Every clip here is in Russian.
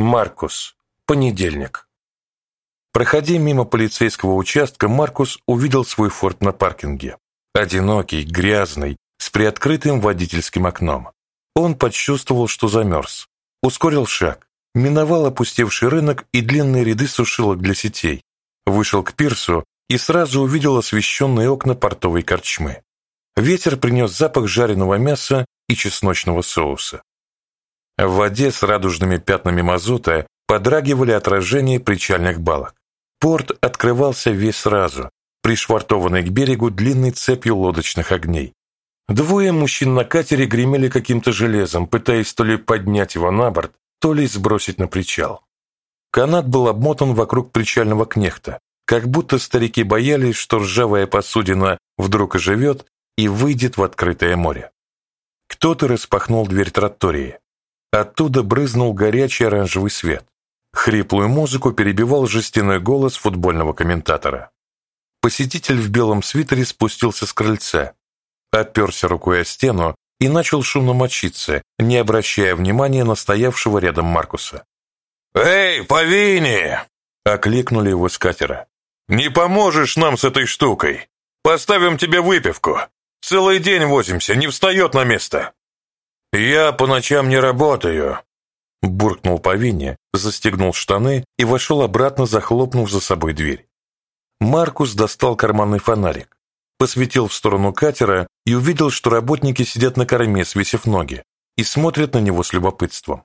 Маркус. Понедельник. Проходя мимо полицейского участка, Маркус увидел свой форт на паркинге. Одинокий, грязный, с приоткрытым водительским окном. Он почувствовал, что замерз. Ускорил шаг, миновал опустевший рынок и длинные ряды сушилок для сетей. Вышел к пирсу и сразу увидел освещенные окна портовой корчмы. Ветер принес запах жареного мяса и чесночного соуса. В воде с радужными пятнами мазута подрагивали отражения причальных балок. Порт открывался весь сразу, пришвартованный к берегу длинной цепью лодочных огней. Двое мужчин на катере гремели каким-то железом, пытаясь то ли поднять его на борт, то ли сбросить на причал. Канат был обмотан вокруг причального кнехта, как будто старики боялись, что ржавая посудина вдруг оживет и выйдет в открытое море. Кто-то распахнул дверь тротории. Оттуда брызнул горячий оранжевый свет. Хриплую музыку перебивал жестяной голос футбольного комментатора. Посетитель в белом свитере спустился с крыльца, оперся рукой о стену и начал шумно мочиться, не обращая внимания на стоявшего рядом Маркуса. «Эй, Павини!» — окликнули его с катера. «Не поможешь нам с этой штукой? Поставим тебе выпивку. Целый день возимся, не встает на место». «Я по ночам не работаю», — буркнул по вине, застегнул штаны и вошел обратно, захлопнув за собой дверь. Маркус достал карманный фонарик, посветил в сторону катера и увидел, что работники сидят на корме, свесив ноги, и смотрят на него с любопытством.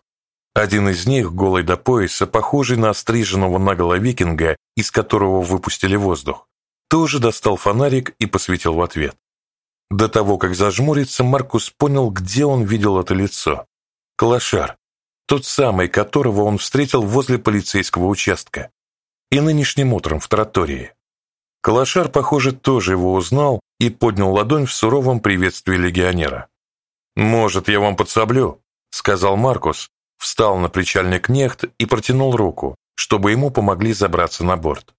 Один из них, голый до пояса, похожий на остриженного наголо викинга, из которого выпустили воздух, тоже достал фонарик и посветил в ответ. До того, как зажмуриться, Маркус понял, где он видел это лицо. Клашар, тот самый, которого он встретил возле полицейского участка. И нынешним утром в тротории. Калашар, похоже, тоже его узнал и поднял ладонь в суровом приветствии легионера. «Может, я вам подсоблю?» — сказал Маркус, встал на причальный кнехт и протянул руку, чтобы ему помогли забраться на борт.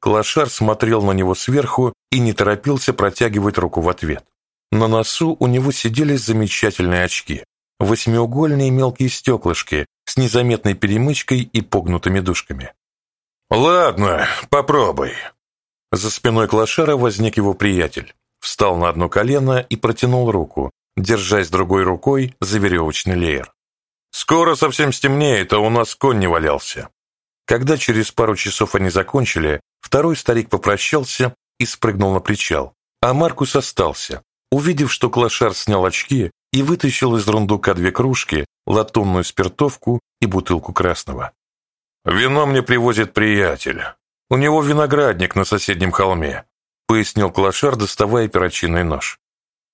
Клашар смотрел на него сверху и не торопился протягивать руку в ответ. На носу у него сидели замечательные очки, восьмиугольные мелкие стеклышки с незаметной перемычкой и погнутыми дужками. «Ладно, попробуй». За спиной Клашара возник его приятель, встал на одно колено и протянул руку, держась другой рукой за веревочный леер. «Скоро совсем стемнеет, а у нас конь не валялся». Когда через пару часов они закончили, Второй старик попрощался и спрыгнул на причал, а Маркус остался, увидев, что Клашар снял очки и вытащил из рундука две кружки, латунную спиртовку и бутылку красного. «Вино мне привозит приятель. У него виноградник на соседнем холме», пояснил Клашар, доставая перочинный нож.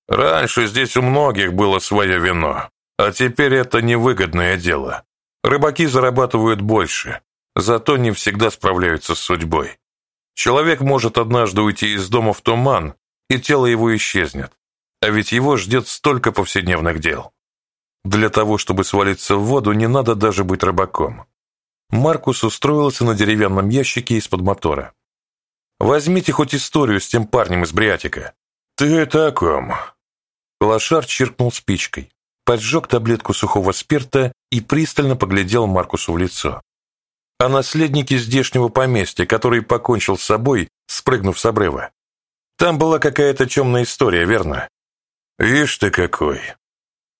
«Раньше здесь у многих было свое вино, а теперь это невыгодное дело. Рыбаки зарабатывают больше, зато не всегда справляются с судьбой. Человек может однажды уйти из дома в туман, и тело его исчезнет, а ведь его ждет столько повседневных дел. Для того, чтобы свалиться в воду, не надо даже быть рыбаком. Маркус устроился на деревянном ящике из-под мотора. «Возьмите хоть историю с тем парнем из Бриатика». «Ты это о ком?» Лошар чиркнул спичкой, поджег таблетку сухого спирта и пристально поглядел Маркусу в лицо о наследнике здешнего поместья, который покончил с собой, спрыгнув с обрыва. Там была какая-то темная история, верно? Вишь ты какой.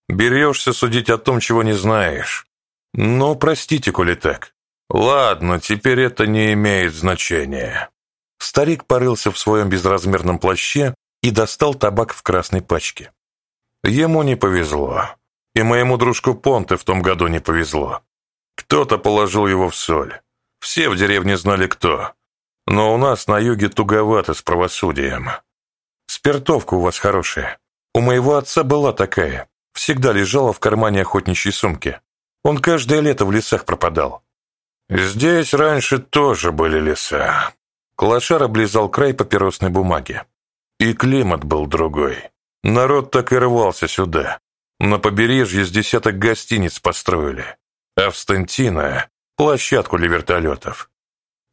Берешься судить о том, чего не знаешь. Ну, простите, коли так. Ладно, теперь это не имеет значения. Старик порылся в своем безразмерном плаще и достал табак в красной пачке. Ему не повезло. И моему дружку Понте в том году не повезло. Кто-то положил его в соль. Все в деревне знали кто. Но у нас на юге туговато с правосудием. Спиртовка у вас хорошая. У моего отца была такая. Всегда лежала в кармане охотничьей сумки. Он каждое лето в лесах пропадал. Здесь раньше тоже были леса. Клашар облизал край папиросной бумаги. И климат был другой. Народ так и рвался сюда. На побережье с десяток гостиниц построили. Австантина – площадку для вертолетов.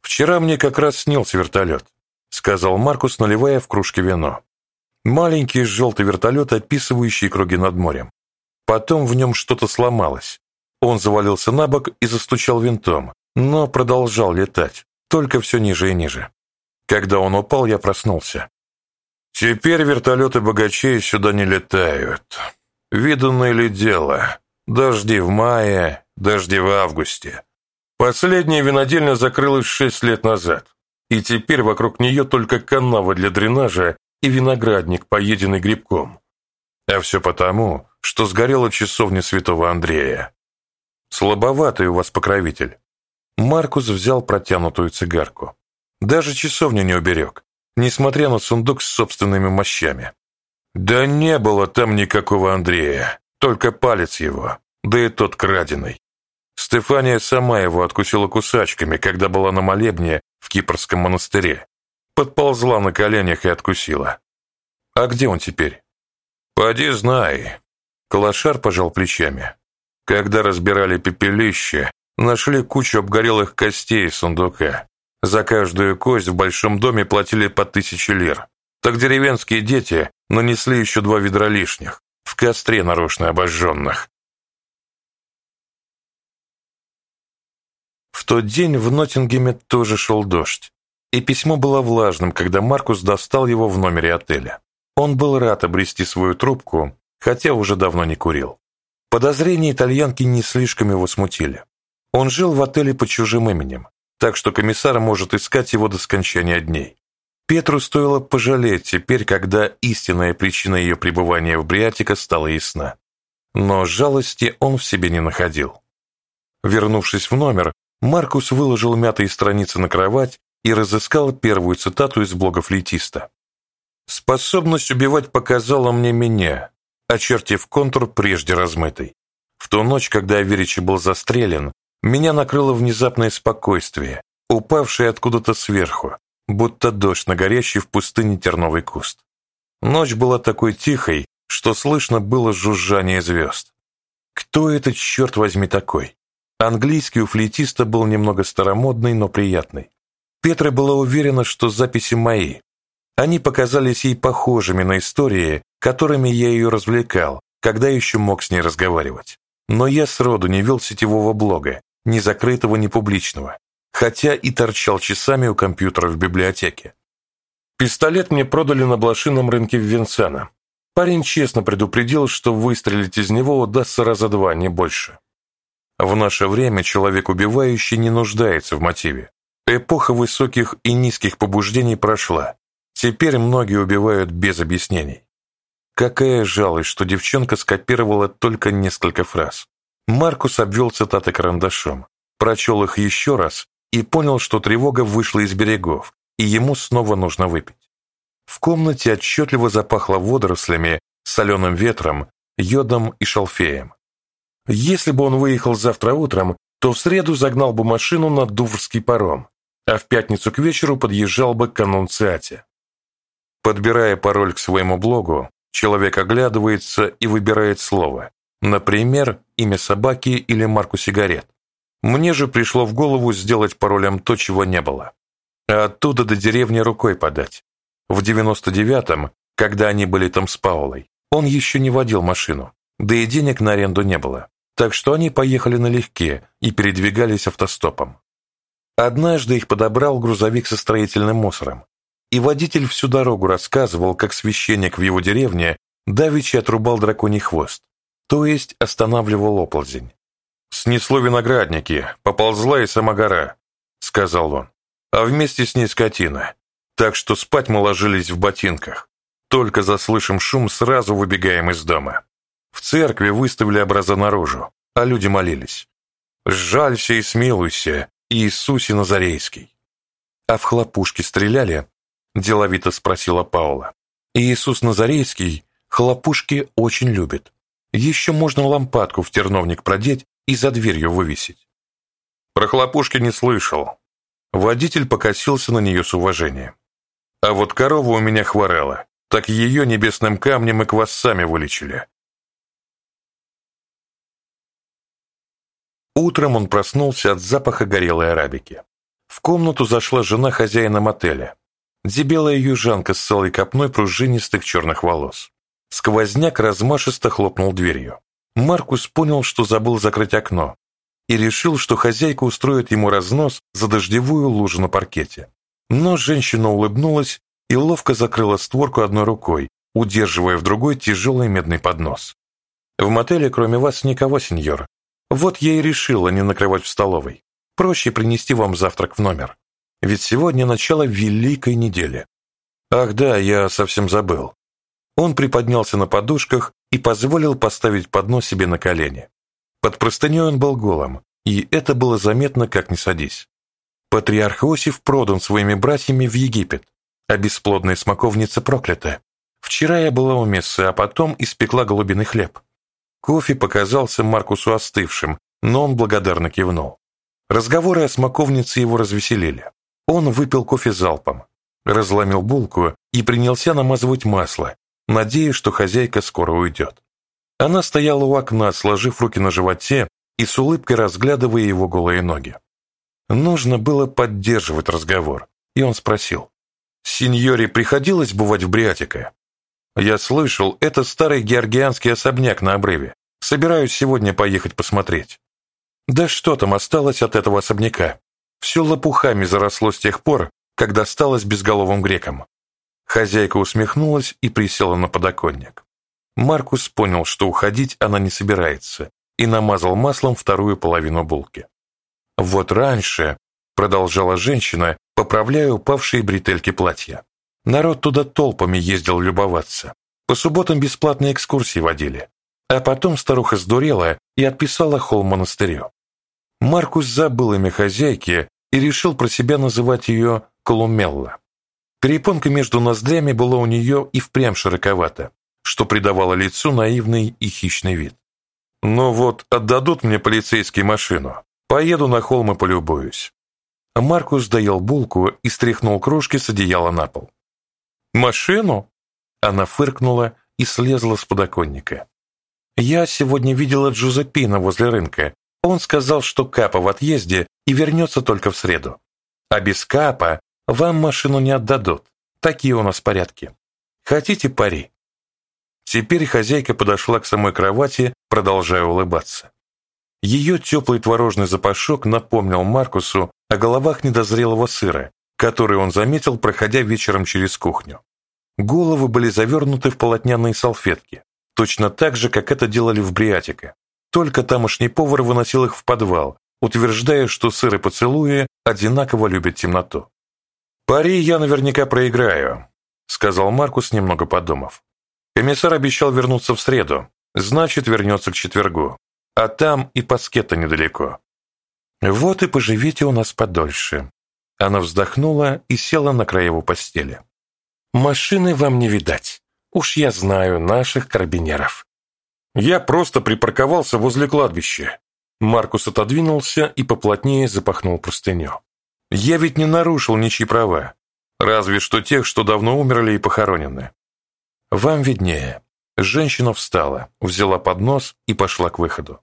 Вчера мне как раз снился вертолет, сказал Маркус, наливая в кружке вино. Маленький желтый вертолет, описывающий круги над морем. Потом в нем что-то сломалось. Он завалился на бок и застучал винтом, но продолжал летать, только все ниже и ниже. Когда он упал, я проснулся. Теперь вертолеты богачей сюда не летают. Виданное ли дело? Дожди в мае, дожди в августе. Последняя винодельня закрылась шесть лет назад, и теперь вокруг нее только канава для дренажа и виноградник, поеденный грибком. А все потому, что сгорела часовня святого Андрея. Слабоватый у вас покровитель. Маркус взял протянутую цигарку. Даже часовню не уберег, несмотря на сундук с собственными мощами. Да не было там никакого Андрея, только палец его, да и тот краденый. Стефания сама его откусила кусачками, когда была на молебне в Кипрском монастыре. Подползла на коленях и откусила. А где он теперь? Поди знай. Калашар пожал плечами. Когда разбирали пепелище, нашли кучу обгорелых костей из сундука. За каждую кость в большом доме платили по тысяче лир. Так деревенские дети нанесли еще два ведра лишних, в костре нарочно обожженных. В тот день в Ноттингеме тоже шел дождь, и письмо было влажным, когда Маркус достал его в номере отеля. Он был рад обрести свою трубку, хотя уже давно не курил. Подозрения итальянки не слишком его смутили. Он жил в отеле под чужим именем, так что комиссар может искать его до скончания дней. Петру стоило пожалеть теперь, когда истинная причина ее пребывания в Бриатика стала ясна. Но жалости он в себе не находил. Вернувшись в номер, Маркус выложил мятые страницы на кровать и разыскал первую цитату из блога флейтиста. «Способность убивать показала мне меня, очертив контур прежде размытый. В ту ночь, когда Аверичи был застрелен, меня накрыло внезапное спокойствие, упавшее откуда-то сверху, будто дождь на горящий в пустыне терновый куст. Ночь была такой тихой, что слышно было жужжание звезд. Кто этот, черт возьми, такой? Английский у флейтиста был немного старомодный, но приятный. Петра была уверена, что записи мои. Они показались ей похожими на истории, которыми я ее развлекал, когда еще мог с ней разговаривать. Но я сроду не вел сетевого блога, ни закрытого, ни публичного, хотя и торчал часами у компьютера в библиотеке. Пистолет мне продали на блошином рынке в Винсана. Парень честно предупредил, что выстрелить из него удастся раза два, не больше. В наше время человек убивающий не нуждается в мотиве. Эпоха высоких и низких побуждений прошла. Теперь многие убивают без объяснений. Какая жалость, что девчонка скопировала только несколько фраз. Маркус обвел цитаты карандашом, прочел их еще раз и понял, что тревога вышла из берегов, и ему снова нужно выпить. В комнате отчетливо запахло водорослями, соленым ветром, йодом и шалфеем. Если бы он выехал завтра утром, то в среду загнал бы машину на Дуврский паром, а в пятницу к вечеру подъезжал бы к Аннунциате. Подбирая пароль к своему блогу, человек оглядывается и выбирает слово, например, имя собаки или марку сигарет. Мне же пришло в голову сделать паролем то, чего не было. А оттуда до деревни рукой подать. В 99-м, когда они были там с Паулой, он еще не водил машину, да и денег на аренду не было так что они поехали налегке и передвигались автостопом. Однажды их подобрал грузовик со строительным мусором, и водитель всю дорогу рассказывал, как священник в его деревне давичи отрубал драконий хвост, то есть останавливал оползень. «Снесло виноградники, поползла и сама гора», — сказал он, «а вместе с ней скотина, так что спать мы ложились в ботинках, только заслышим шум сразу выбегаем из дома». В церкви выставили образа наружу, а люди молились. «Сжалься и смилуйся, Иисусе Назарейский». «А в хлопушки стреляли?» – деловито спросила Паула. «Иисус Назарейский хлопушки очень любит. Еще можно лампадку в терновник продеть и за дверью вывесить». Про хлопушки не слышал. Водитель покосился на нее с уважением. А вот корова у меня хворала, так ее небесным камнем и квассами вылечили. Утром он проснулся от запаха горелой арабики. В комнату зашла жена хозяина мотеля. Дебелая южанка с целой копной пружинистых черных волос. Сквозняк размашисто хлопнул дверью. Маркус понял, что забыл закрыть окно, и решил, что хозяйка устроит ему разнос за дождевую лужу на паркете. Но женщина улыбнулась и ловко закрыла створку одной рукой, удерживая в другой тяжелый медный поднос. «В мотеле кроме вас никого, сеньор. Вот я и решила не накрывать в столовой. Проще принести вам завтрак в номер. Ведь сегодня начало великой недели». «Ах да, я совсем забыл». Он приподнялся на подушках и позволил поставить поднос себе на колени. Под простыней он был голым, и это было заметно, как ни садись. Патриарх Иосиф продан своими братьями в Египет, а бесплодная смоковница проклята. Вчера я была у Мессы, а потом испекла голубиный хлеб. Кофе показался Маркусу остывшим, но он благодарно кивнул. Разговоры о смоковнице его развеселили. Он выпил кофе залпом, разломил булку и принялся намазывать масло, надеясь, что хозяйка скоро уйдет. Она стояла у окна, сложив руки на животе и с улыбкой разглядывая его голые ноги. Нужно было поддерживать разговор, и он спросил. «Сеньоре приходилось бывать в Бриатике?» «Я слышал, это старый георгианский особняк на обрыве. Собираюсь сегодня поехать посмотреть». «Да что там осталось от этого особняка? Все лопухами заросло с тех пор, когда сталось безголовым греком». Хозяйка усмехнулась и присела на подоконник. Маркус понял, что уходить она не собирается, и намазал маслом вторую половину булки. «Вот раньше», — продолжала женщина, поправляя упавшие бретельки платья, «народ туда толпами ездил любоваться. По субботам бесплатные экскурсии водили. А потом старуха сдурела и отписала холм монастырю. Маркус забыл имя хозяйки и решил про себя называть ее Колумелла. Перепонка между ноздрями была у нее и впрямь широковата, что придавало лицу наивный и хищный вид. «Ну вот, отдадут мне полицейские машину. Поеду на холм и полюбуюсь». Маркус доел булку и стряхнул крошки с одеяла на пол. «Машину?» Она фыркнула и слезла с подоконника. «Я сегодня видела Джузеппина возле рынка. Он сказал, что Капа в отъезде и вернется только в среду. А без Капа вам машину не отдадут. Такие у нас порядки. Хотите пари?» Теперь хозяйка подошла к самой кровати, продолжая улыбаться. Ее теплый творожный запашок напомнил Маркусу о головах недозрелого сыра, который он заметил, проходя вечером через кухню. Головы были завернуты в полотняные салфетки, точно так же, как это делали в Бриатике. Только тамошний повар выносил их в подвал, утверждая, что сыр и поцелуи одинаково любят темноту. «Пари я наверняка проиграю», — сказал Маркус, немного подумав. Комиссар обещал вернуться в среду, значит, вернется к четвергу. А там и паскета недалеко. Вот и поживите у нас подольше. Она вздохнула и села на край его постели. Машины вам не видать. Уж я знаю наших карабинеров. Я просто припарковался возле кладбища. Маркус отодвинулся и поплотнее запахнул простыню. Я ведь не нарушил ничьи права. Разве что тех, что давно умерли и похоронены. «Вам виднее». Женщина встала, взяла поднос и пошла к выходу.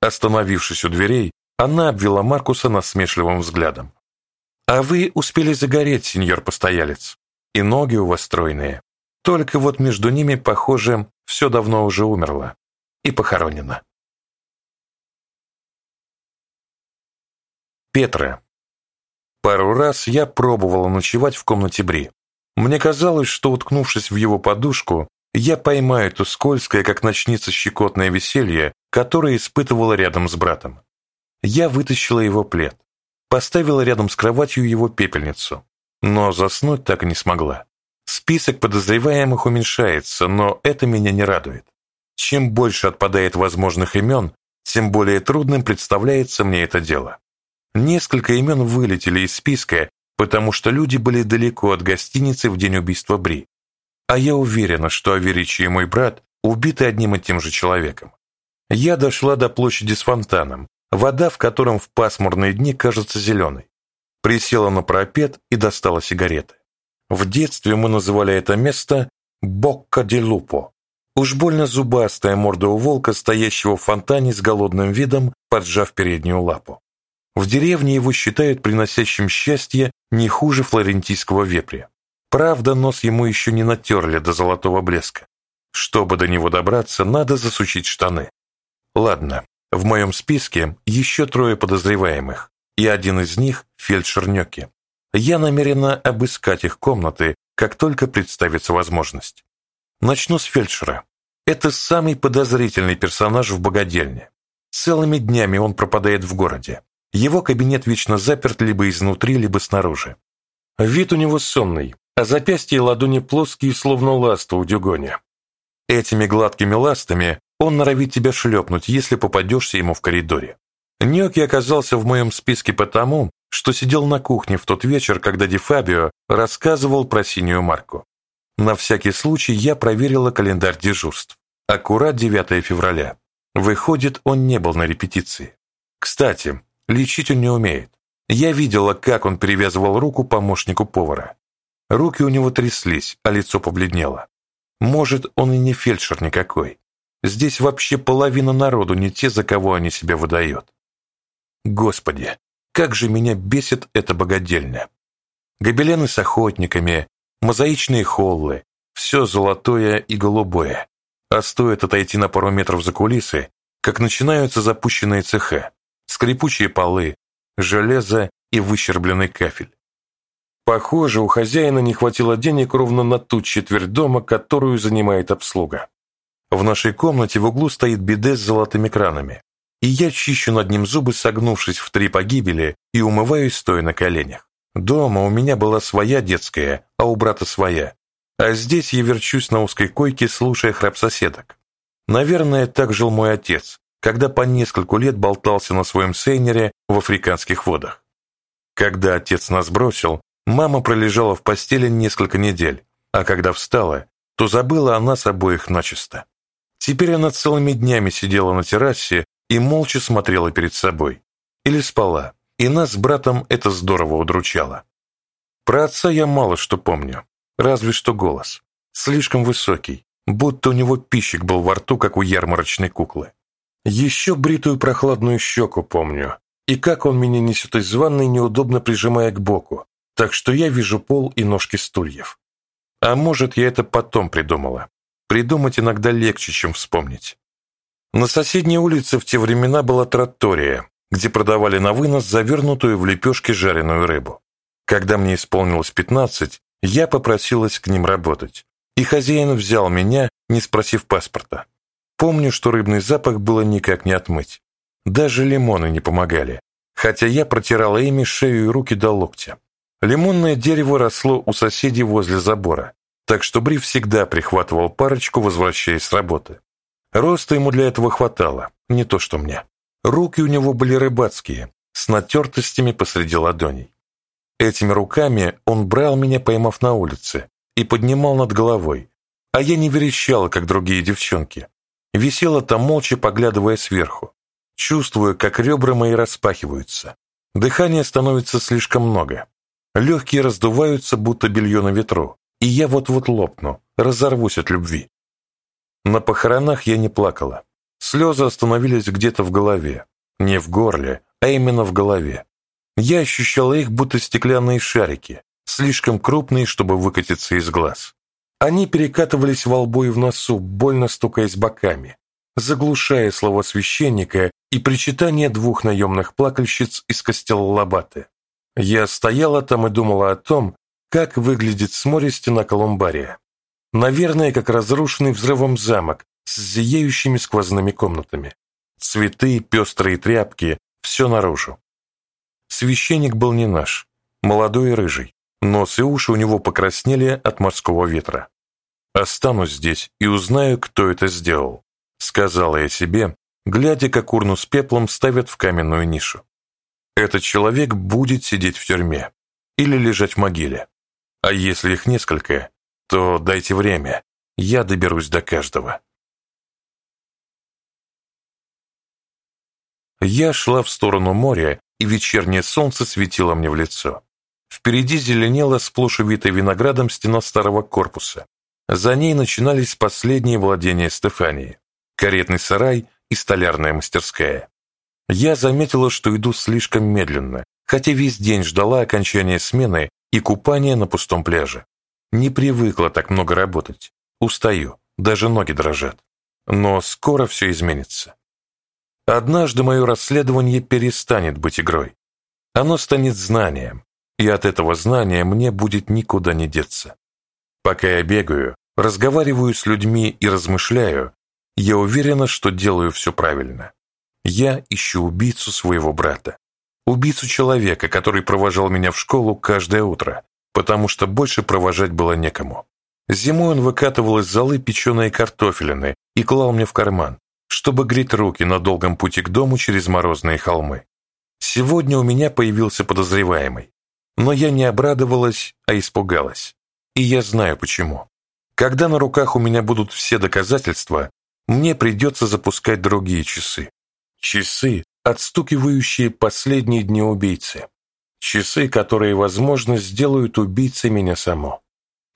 Остановившись у дверей, она обвела Маркуса насмешливым взглядом. «А вы успели загореть, сеньор постоялец, и ноги у вас стройные. Только вот между ними, похоже, все давно уже умерло и похоронено». Петра. Пару раз я пробовала ночевать в комнате Бри, мне казалось, что, уткнувшись в его подушку, я поймаю это скользкое, как ночница щекотное веселье, которое испытывала рядом с братом. Я вытащила его плед, поставила рядом с кроватью его пепельницу, но заснуть так и не смогла. Список подозреваемых уменьшается, но это меня не радует. Чем больше отпадает возможных имен, тем более трудным представляется мне это дело. Несколько имен вылетели из списка, потому что люди были далеко от гостиницы в день убийства Бри. А я уверена, что Аверичи и мой брат убиты одним и тем же человеком. Я дошла до площади с фонтаном, вода в котором в пасмурные дни кажется зеленой. Присела на пропет и достала сигареты. В детстве мы называли это место Бокка де Лупо. Уж больно зубастая морда у волка, стоящего в фонтане с голодным видом, поджав переднюю лапу. В деревне его считают приносящим счастье не хуже флорентийского вепря. Правда, нос ему еще не натерли до золотого блеска. Чтобы до него добраться, надо засучить штаны. Ладно, в моем списке еще трое подозреваемых, и один из них – фельдшер Нёки. Я намерена обыскать их комнаты, как только представится возможность. Начну с фельдшера. Это самый подозрительный персонаж в богадельне. Целыми днями он пропадает в городе. Его кабинет вечно заперт либо изнутри, либо снаружи. Вид у него сонный, а запястья и ладони плоские, словно ласта у дюгоня. Этими гладкими ластами он норовит тебя шлепнуть, если попадешься ему в коридоре. Ньоки оказался в моем списке потому, что сидел на кухне в тот вечер, когда Ди Фабио рассказывал про синюю марку. На всякий случай я проверила календарь дежурств. Аккурат 9 февраля. Выходит, он не был на репетиции. Кстати, лечить он не умеет. Я видела, как он перевязывал руку помощнику повара. Руки у него тряслись, а лицо побледнело. Может, он и не фельдшер никакой. Здесь вообще половина народу не те, за кого они себя выдают. Господи, как же меня бесит это богадельня. Гобелены с охотниками, мозаичные холлы, все золотое и голубое. А стоит отойти на пару метров за кулисы, как начинаются запущенные цеха, скрипучие полы, железо и выщербленный кафель. Похоже, у хозяина не хватило денег ровно на ту четверть дома, которую занимает обслуга. В нашей комнате в углу стоит биде с золотыми кранами и я чищу над ним зубы, согнувшись в три погибели, и умываюсь, стоя на коленях. Дома у меня была своя детская, а у брата своя. А здесь я верчусь на узкой койке, слушая храп соседок. Наверное, так жил мой отец, когда по нескольку лет болтался на своем сейнере в африканских водах. Когда отец нас бросил, мама пролежала в постели несколько недель, а когда встала, то забыла о нас обоих начисто. Теперь она целыми днями сидела на террасе и молча смотрела перед собой. Или спала, и нас с братом это здорово удручало. Про отца я мало что помню, разве что голос. Слишком высокий, будто у него пищик был во рту, как у ярмарочной куклы. Еще бритую прохладную щеку помню, и как он меня несет из ванной, неудобно прижимая к боку, так что я вижу пол и ножки стульев. А может, я это потом придумала. Придумать иногда легче, чем вспомнить. На соседней улице в те времена была траттория, где продавали на вынос завернутую в лепешки жареную рыбу. Когда мне исполнилось 15, я попросилась к ним работать, и хозяин взял меня, не спросив паспорта. Помню, что рыбный запах было никак не отмыть. Даже лимоны не помогали, хотя я протирала ими шею и руки до локтя. Лимонное дерево росло у соседей возле забора, так что Бри всегда прихватывал парочку, возвращаясь с работы. Роста ему для этого хватало, не то что мне. Руки у него были рыбацкие, с натертостями посреди ладоней. Этими руками он брал меня, поймав на улице, и поднимал над головой, а я не верещала, как другие девчонки. Висела там молча, поглядывая сверху, чувствуя, как ребра мои распахиваются. Дыхания становится слишком много. Легкие раздуваются, будто белье на ветру, и я вот-вот лопну, разорвусь от любви. На похоронах я не плакала. Слезы остановились где-то в голове. Не в горле, а именно в голове. Я ощущала их, будто стеклянные шарики, слишком крупные, чтобы выкатиться из глаз. Они перекатывались во лбу и в носу, больно стукаясь боками, заглушая слова священника и причитания двух наемных плакальщиц из костела Лабаты. Я стояла там и думала о том, как выглядит с моря стена Колумбария. Наверное, как разрушенный взрывом замок с зияющими сквозными комнатами. Цветы, пестрые тряпки, все наружу. Священник был не наш, молодой и рыжий. Нос и уши у него покраснели от морского ветра. «Останусь здесь и узнаю, кто это сделал», — сказала я себе, глядя, как урну с пеплом ставят в каменную нишу. «Этот человек будет сидеть в тюрьме или лежать в могиле. А если их несколько, то дайте время, я доберусь до каждого. Я шла в сторону моря, и вечернее солнце светило мне в лицо. Впереди зеленела сплошь увитая виноградом стена старого корпуса. За ней начинались последние владения Стефании, каретный сарай и столярная мастерская. Я заметила, что иду слишком медленно, хотя весь день ждала окончания смены и купания на пустом пляже. Не привыкла так много работать. Устаю, даже ноги дрожат. Но скоро все изменится. Однажды мое расследование перестанет быть игрой. Оно станет знанием, и от этого знания мне будет никуда не деться. Пока я бегаю, разговариваю с людьми и размышляю, я уверена, что делаю все правильно. Я ищу убийцу своего брата. Убийцу человека, который провожал меня в школу каждое утро, потому что больше провожать было некому. Зимой он выкатывал из золы печеные картофелины и клал мне в карман, чтобы греть руки на долгом пути к дому через морозные холмы. Сегодня у меня появился подозреваемый. Но я не обрадовалась, а испугалась. И я знаю почему. Когда на руках у меня будут все доказательства, мне придется запускать другие часы. Часы, отстукивающие последние дни убийцы. Часы, которые, возможно, сделают убийцей меня само.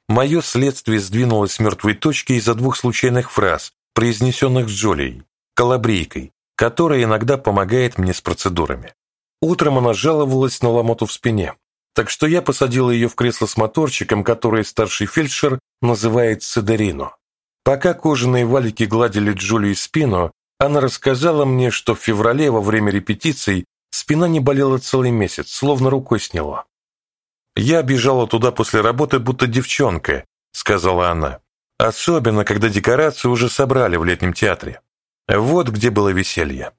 Мое следствие сдвинулось с мертвой точки из-за двух случайных фраз, произнесенных Джолией, колобрейкой, которая иногда помогает мне с процедурами. Утром она жаловалась на ломоту в спине, так что я посадила ее в кресло с моторчиком, которое старший фельдшер называет Сидерино. Пока кожаные валики гладили Джулии спину, она рассказала мне, что в феврале во время репетиций спина не болела целый месяц, словно рукой сняло. «Я бежала туда после работы, будто девчонка», — сказала она. «Особенно, когда декорации уже собрали в летнем театре. Вот где было веселье.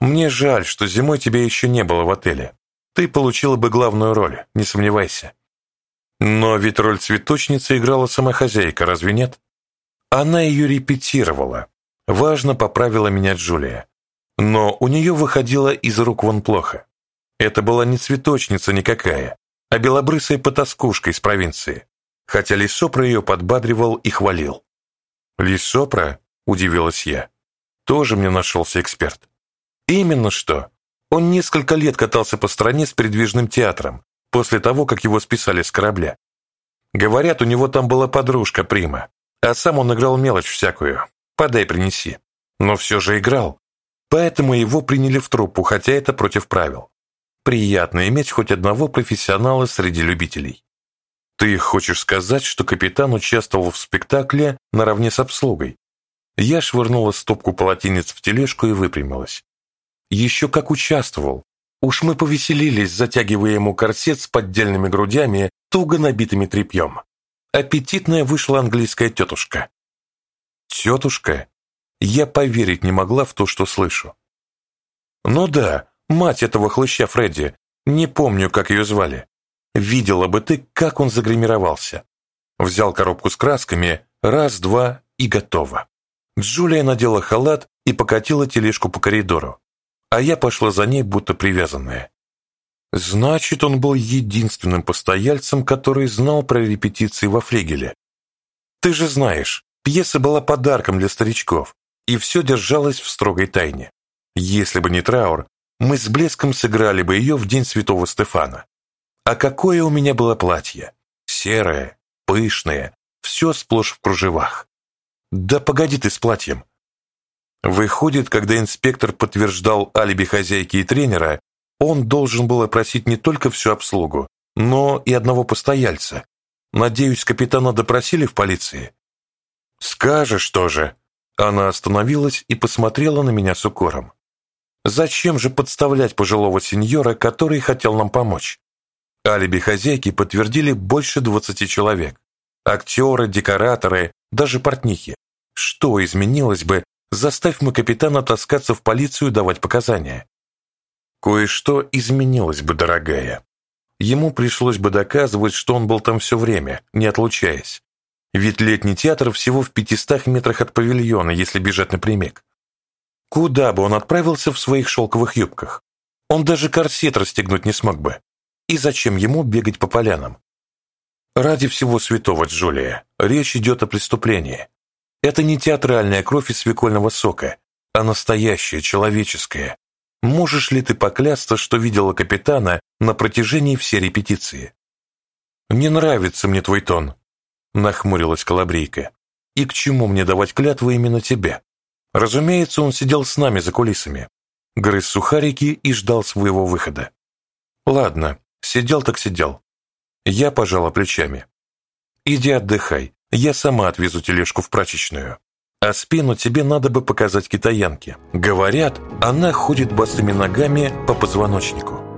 Мне жаль, что зимой тебя еще не было в отеле. Ты получила бы главную роль, не сомневайся. Но ведь роль цветочницы играла сама хозяйка, разве нет? Она ее репетировала. Важно поправила меня Джулия. Но у нее выходило из рук вон плохо. Это была не цветочница никакая, а белобрысая потаскушка из провинции. Хотя Лисопра ее подбадривал и хвалил. «Лисопра?» – удивилась я. «Тоже мне нашелся эксперт». «Именно что. Он несколько лет катался по стране с передвижным театром, после того, как его списали с корабля. Говорят, у него там была подружка Прима, а сам он играл мелочь всякую. Подай, принеси. Но все же играл. Поэтому его приняли в труппу, хотя это против правил. Приятно иметь хоть одного профессионала среди любителей. Ты хочешь сказать, что капитан участвовал в спектакле наравне с обслугой? Я швырнула стопку полотенец в тележку и выпрямилась. Еще как участвовал. Уж мы повеселились, затягивая ему корсет с поддельными грудями, туго набитыми тряпьем. Аппетитная вышла английская тетушка. Тетушка? Я поверить не могла в то, что слышу. Ну да, мать этого хлыща Фредди, не помню, как ее звали. Видела бы ты, как он загримировался. Взял коробку с красками, раз, два и готово. Джулия надела халат и покатила тележку по коридору а я пошла за ней, будто привязанная. Значит, он был единственным постояльцем, который знал про репетиции во флигеле. Ты же знаешь, пьеса была подарком для старичков, и все держалось в строгой тайне. Если бы не траур, мы с блеском сыграли бы ее в день святого Стефана. А какое у меня было платье! Серое, пышное, все сплошь в кружевах. Да погоди ты с платьем, Выходит, когда инспектор подтверждал алиби хозяйки и тренера, он должен был опросить не только всю обслугу, но и одного постояльца. Надеюсь, капитана допросили в полиции? Скажешь тоже. Она остановилась и посмотрела на меня с укором. Зачем же подставлять пожилого сеньора, который хотел нам помочь? Алиби хозяйки подтвердили больше двадцати человек. Актеры, декораторы, даже портнихи. Что изменилось бы, Заставь мы капитана таскаться в полицию давать показания. Кое-что изменилось бы, дорогая. Ему пришлось бы доказывать, что он был там все время, не отлучаясь. Ведь летний театр всего в пятистах метрах от павильона, если бежать напрямик. Куда бы он отправился в своих шелковых юбках? Он даже корсет расстегнуть не смог бы. И зачем ему бегать по полянам? Ради всего святого, Джулия, речь идет о преступлении. Это не театральная кровь из свекольного сока, а настоящая, человеческая. Можешь ли ты поклясться, что видела капитана на протяжении всей репетиции? «Не нравится мне твой тон», — нахмурилась Колобрейка. «И к чему мне давать клятвы именно тебе?» Разумеется, он сидел с нами за кулисами, грыз сухарики и ждал своего выхода. «Ладно, сидел так сидел». Я пожала плечами. «Иди отдыхай, я сама отвезу тележку в прачечную. А спину тебе надо бы показать китаянке. Говорят, она ходит босыми ногами по позвоночнику.